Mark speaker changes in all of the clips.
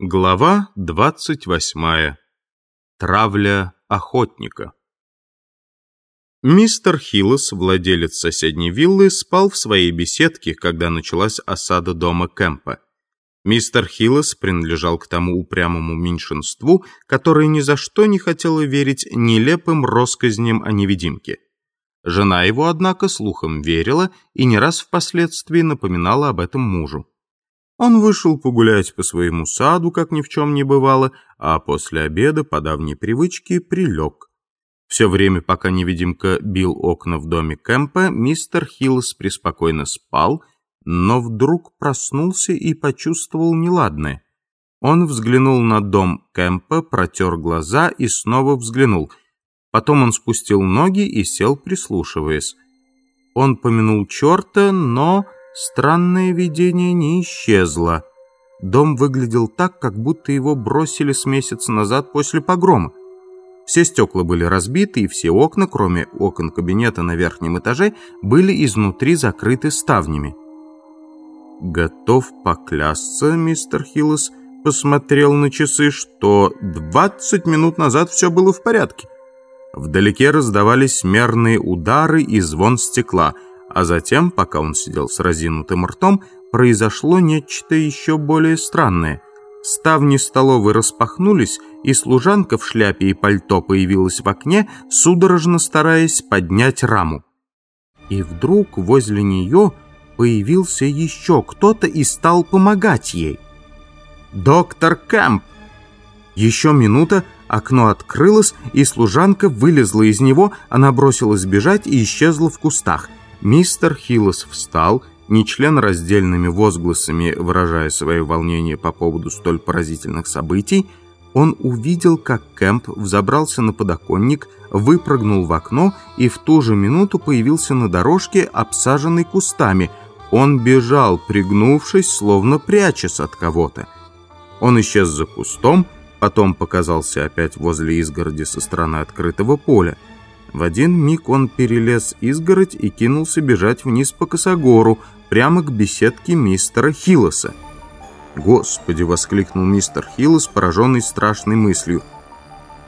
Speaker 1: Глава 28. Травля охотника. Мистер Хиллес, владелец соседней виллы, спал в своей беседке, когда началась осада дома Кэмпа. Мистер Хиллес принадлежал к тому упрямому меньшинству, которое ни за что не хотело верить нелепым россказням о невидимке. Жена его, однако, слухом верила и не раз впоследствии напоминала об этом мужу. Он вышел погулять по своему саду, как ни в чем не бывало, а после обеда, по давней привычке, прилег. Все время, пока невидимка бил окна в доме Кэмпа, мистер Хиллс преспокойно спал, но вдруг проснулся и почувствовал неладное. Он взглянул на дом Кэмпа, протер глаза и снова взглянул. Потом он спустил ноги и сел, прислушиваясь. Он помянул черта, но Странное видение не исчезло. Дом выглядел так, как будто его бросили с месяца назад после погрома. Все стекла были разбиты, и все окна, кроме окон кабинета на верхнем этаже, были изнутри закрыты ставнями. «Готов поклясться, мистер Хиллес», посмотрел на часы, что 20 минут назад все было в порядке. Вдалеке раздавались мерные удары и звон стекла – а затем, пока он сидел с разинутым ртом, произошло нечто еще более странное. Ставни столовой распахнулись, и служанка в шляпе и пальто появилась в окне, судорожно стараясь поднять раму. И вдруг возле нее появился еще кто-то и стал помогать ей. «Доктор Кэмп!» Еще минута, окно открылось, и служанка вылезла из него, она бросилась бежать и исчезла в кустах. Мистер Хиллос встал, нечленораздельными возгласами выражая свое волнение по поводу столь поразительных событий, он увидел, как Кэмп взобрался на подоконник, выпрыгнул в окно и в ту же минуту появился на дорожке, обсаженной кустами. Он бежал, пригнувшись, словно прячась от кого-то. Он исчез за кустом, потом показался опять возле изгороди со стороны открытого поля. В один миг он перелез изгородь и кинулся бежать вниз по косогору, прямо к беседке мистера Хиллоса. «Господи!» — воскликнул мистер Хиллос, пораженный страшной мыслью.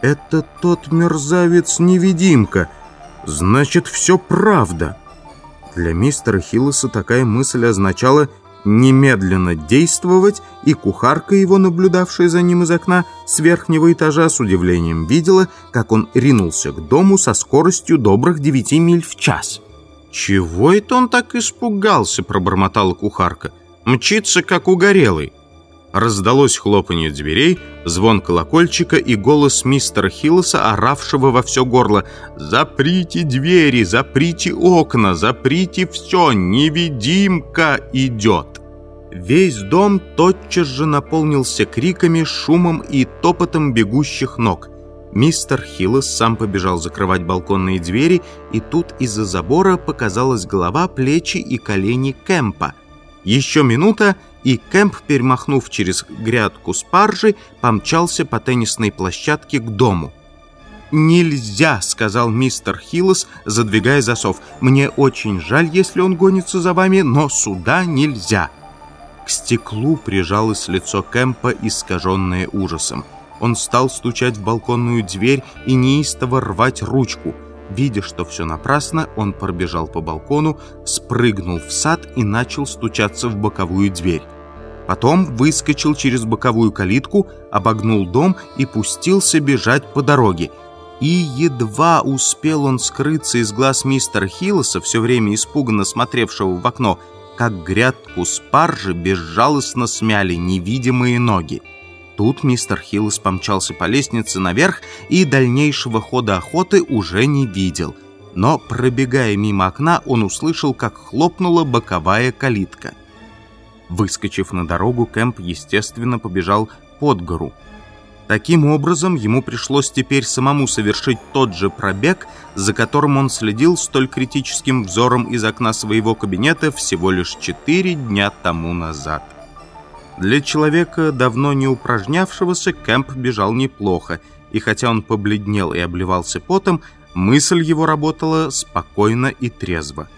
Speaker 1: «Это тот мерзавец-невидимка! Значит, все правда!» Для мистера Хиллоса такая мысль означала немедленно действовать, и кухарка его, наблюдавшая за ним из окна с верхнего этажа, с удивлением видела, как он ринулся к дому со скоростью добрых девяти миль в час. «Чего это он так испугался?» – пробормотала кухарка. «Мчится, как угорелый». Раздалось хлопанье дверей, звон колокольчика и голос мистера Хиллоса, оравшего во все горло. «Заприте двери, заприте окна, заприте все, невидимка идет!» Весь дом тотчас же наполнился криками, шумом и топотом бегущих ног. Мистер Хиллос сам побежал закрывать балконные двери, и тут из-за забора показалась голова, плечи и колени Кэмпа. Еще минута — и Кэмп, перемахнув через грядку спаржи, помчался по теннисной площадке к дому. «Нельзя», — сказал мистер Хиллос, задвигая засов. «Мне очень жаль, если он гонится за вами, но сюда нельзя». К стеклу прижалось лицо Кэмпа, искаженное ужасом. Он стал стучать в балконную дверь и неистово рвать ручку — Видя, что все напрасно, он пробежал по балкону, спрыгнул в сад и начал стучаться в боковую дверь. Потом выскочил через боковую калитку, обогнул дом и пустился бежать по дороге. И едва успел он скрыться из глаз мистера Хиллоса, все время испуганно смотревшего в окно, как грядку спаржи безжалостно смяли невидимые ноги. Тут мистер Хиллс помчался по лестнице наверх и дальнейшего хода охоты уже не видел. Но, пробегая мимо окна, он услышал, как хлопнула боковая калитка. Выскочив на дорогу, Кэмп, естественно, побежал под гору. Таким образом, ему пришлось теперь самому совершить тот же пробег, за которым он следил столь критическим взором из окна своего кабинета всего лишь четыре дня тому назад. Для человека, давно не упражнявшегося, Кэмп бежал неплохо, и хотя он побледнел и обливался потом, мысль его работала спокойно и трезво.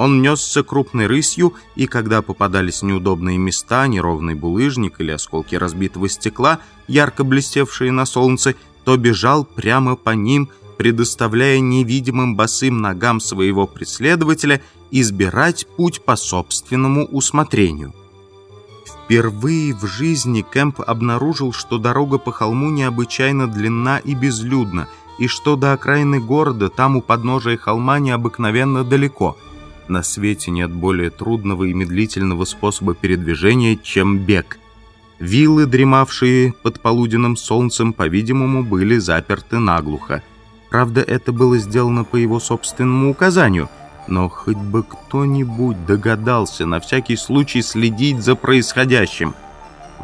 Speaker 1: Он несся крупной рысью, и когда попадались неудобные места, неровный булыжник или осколки разбитого стекла, ярко блестевшие на солнце, то бежал прямо по ним, предоставляя невидимым босым ногам своего преследователя избирать путь по собственному усмотрению. Впервые в жизни Кэмп обнаружил, что дорога по холму необычайно длинна и безлюдна, и что до окраины города, там у подножия холма, необыкновенно далеко – на свете нет более трудного и медлительного способа передвижения, чем бег. Виллы, дремавшие под полуденным солнцем, по-видимому, были заперты наглухо. Правда, это было сделано по его собственному указанию, но хоть бы кто-нибудь догадался на всякий случай следить за происходящим.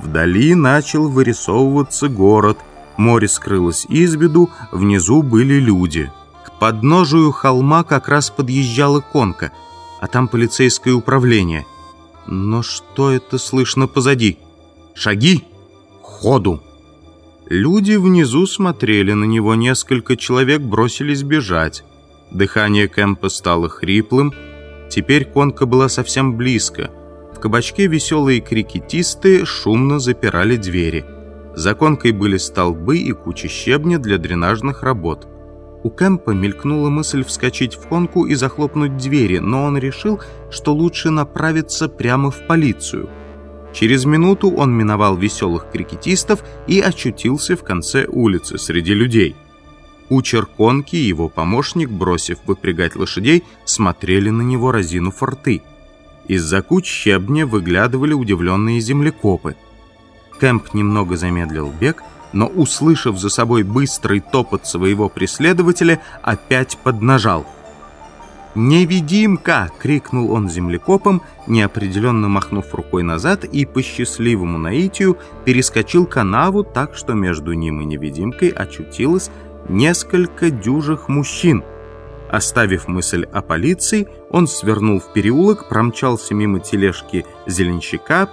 Speaker 1: Вдали начал вырисовываться город, море скрылось из виду, внизу были люди. К подножию холма как раз подъезжала конка — а там полицейское управление. Но что это слышно позади? Шаги! Ходу! Люди внизу смотрели на него, несколько человек бросились бежать. Дыхание Кэмпа стало хриплым. Теперь конка была совсем близко. В кабачке веселые крикетисты шумно запирали двери. За конкой были столбы и куча щебня для дренажных работ. У Кэмпа мелькнула мысль вскочить в конку и захлопнуть двери, но он решил, что лучше направиться прямо в полицию. Через минуту он миновал веселых крикетистов и очутился в конце улицы среди людей. Кучер конки и его помощник, бросив выпрягать лошадей, смотрели на него разину форты. Из-за куч щебня выглядывали удивленные землекопы. Кэмп немного замедлил бег – но, услышав за собой быстрый топот своего преследователя, опять поднажал. «Невидимка!» — крикнул он землекопом, неопределенно махнув рукой назад и по счастливому наитию перескочил канаву так, что между ним и невидимкой очутилось несколько дюжих мужчин. Оставив мысль о полиции, он свернул в переулок, промчался мимо тележки зеленщика,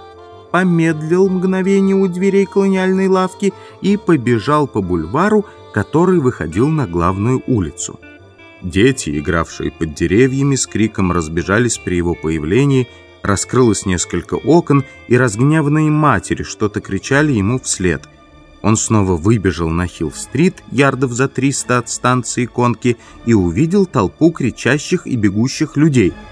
Speaker 1: помедлил мгновение у дверей колониальной лавки и побежал по бульвару, который выходил на главную улицу. Дети, игравшие под деревьями, с криком разбежались при его появлении, раскрылось несколько окон, и разгневанные матери что-то кричали ему вслед. Он снова выбежал на Хилл-стрит, ярдов за 300 от станции конки, и увидел толпу кричащих и бегущих людей –